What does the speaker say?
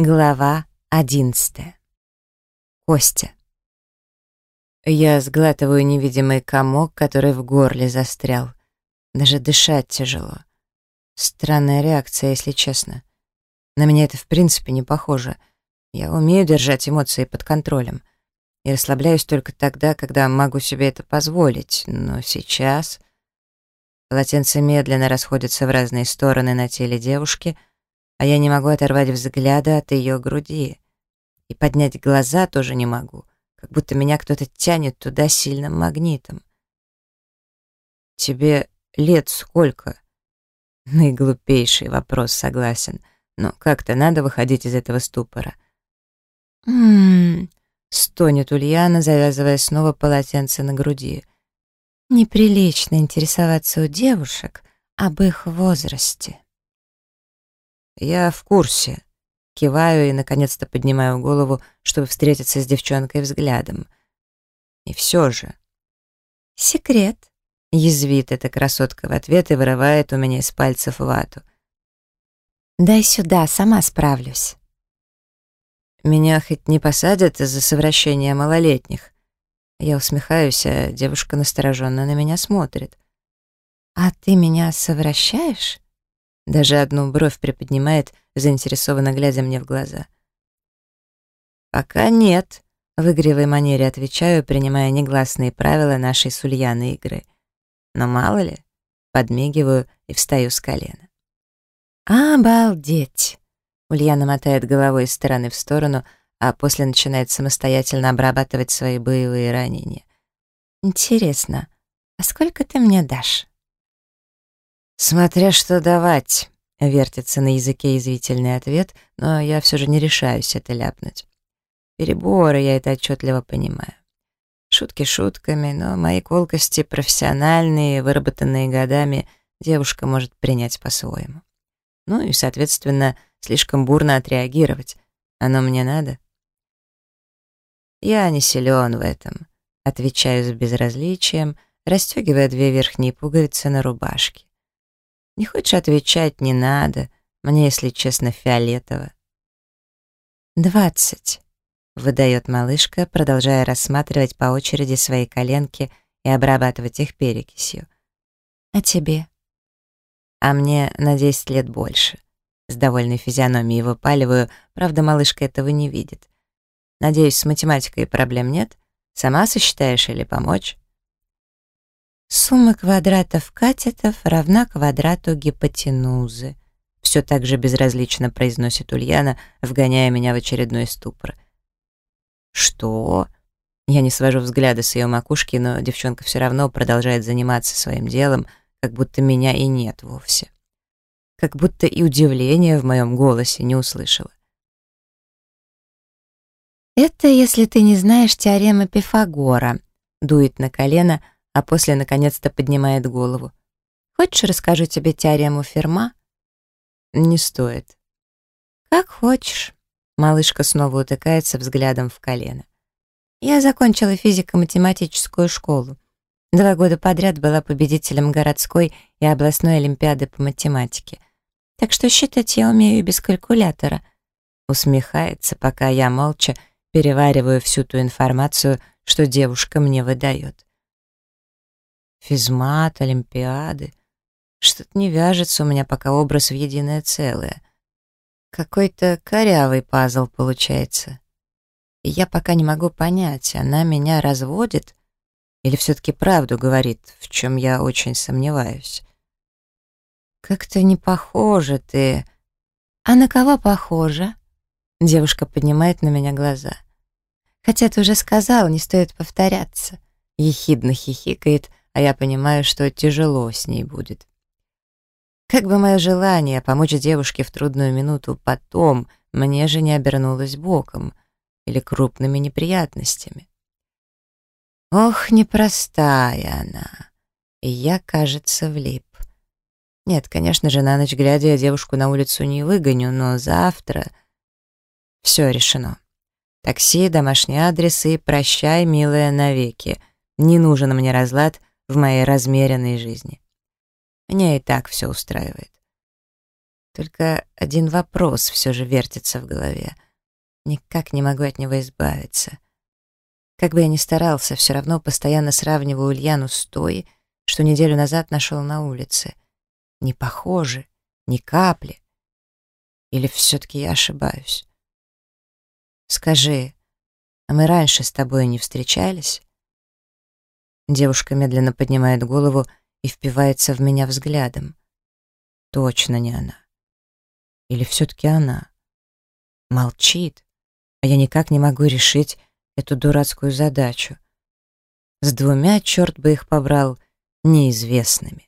Глава одиннадцатая. Костя. Я сглатываю невидимый комок, который в горле застрял. Даже дышать тяжело. Странная реакция, если честно. На меня это в принципе не похоже. Я умею держать эмоции под контролем. И расслабляюсь только тогда, когда могу себе это позволить. Но сейчас... Полотенце медленно расходится в разные стороны на теле девушки — а я не могу оторвать взгляда от ее груди. И поднять глаза тоже не могу, как будто меня кто-то тянет туда сильным магнитом. «Тебе лет сколько?» Наиглупейший вопрос, согласен. Но как-то надо выходить из этого ступора. «М-м-м», стонет Ульяна, завязывая снова полотенце на груди. «Неприлично интересоваться у девушек об их возрасте». «Я в курсе». Киваю и, наконец-то, поднимаю голову, чтобы встретиться с девчонкой взглядом. И все же. «Секрет», — язвит эта красотка в ответ и вырывает у меня из пальцев вату. «Дай сюда, сама справлюсь». «Меня хоть не посадят из-за совращения малолетних?» Я усмехаюсь, а девушка настороженно на меня смотрит. «А ты меня совращаешь?» Даже одну бровь приподнимает, заинтересованно глядя мне в глаза. «Пока нет», — в игривой манере отвечаю, принимая негласные правила нашей с Ульяной игры. «Но мало ли», — подмигиваю и встаю с колена. «Обалдеть!» Ульяна мотает головой из стороны в сторону, а после начинает самостоятельно обрабатывать свои боевые ранения. «Интересно, а сколько ты мне дашь?» «Смотря что давать», — вертится на языке извительный ответ, но я все же не решаюсь это ляпнуть. Переборы, я это отчетливо понимаю. Шутки шутками, но мои колкости профессиональные, выработанные годами, девушка может принять по-своему. Ну и, соответственно, слишком бурно отреагировать. Оно мне надо? Я не силен в этом, отвечаю с безразличием, расстегивая две верхние пуговицы на рубашке. Не хочешь отвечать, не надо. Мне, если честно, фиолетово. «Двадцать», — выдает малышка, продолжая рассматривать по очереди свои коленки и обрабатывать их перекисью. «А тебе?» «А мне на десять лет больше». С довольной физиономией выпаливаю, правда, малышка этого не видит. «Надеюсь, с математикой проблем нет? Сама сосчитаешь или помочь?» Сумма квадратов катетов равна квадрату гипотенузы. Все так же безразлично произносит Ульяна, вгоняя меня в очередной ступор. Что? Я не свожу взгляда с ее макушки, но девчонка все равно продолжает заниматься своим делом, как будто меня и нет вовсе. Как будто и удивления в моем голосе не услышала. «Это если ты не знаешь теоремы Пифагора», — дует на колено, — а после наконец-то поднимает голову. «Хочешь, расскажу тебе теорему Ферма?» «Не стоит». «Как хочешь». Малышка снова утыкается взглядом в колено. «Я закончила физико-математическую школу. Два года подряд была победителем городской и областной олимпиады по математике. Так что считать я умею без калькулятора». Усмехается, пока я молча перевариваю всю ту информацию, что девушка мне выдает. Физмат, Олимпиады. Что-то не вяжется у меня пока образ в единое целое. Какой-то корявый пазл получается. И я пока не могу понять, она меня разводит или все-таки правду говорит, в чем я очень сомневаюсь. Как-то не похоже ты. А на кого похоже? Девушка поднимает на меня глаза. Хотя ты уже сказал, не стоит повторяться. Ехидно хихикает, а я понимаю, что тяжело с ней будет. Как бы мое желание помочь девушке в трудную минуту потом мне же не обернулось боком или крупными неприятностями. Ох, непростая она. И я, кажется, влип. Нет, конечно же, на ночь глядя я девушку на улицу не выгоню, но завтра... Все решено. Такси, домашний адрес и прощай, милая, навеки. Не нужен мне разлад, в моей размеренной жизни. Меня и так все устраивает. Только один вопрос все же вертится в голове. Никак не могу от него избавиться. Как бы я ни старался, все равно постоянно сравниваю Ульяну с той, что неделю назад нашел на улице. Не похожи, ни капли. Или все-таки я ошибаюсь? Скажи, а мы раньше с тобой не встречались? Девушка медленно поднимает голову и впивается в меня взглядом. Точно не она. Или все-таки она? Молчит, а я никак не могу решить эту дурацкую задачу. С двумя, черт бы их побрал, неизвестными.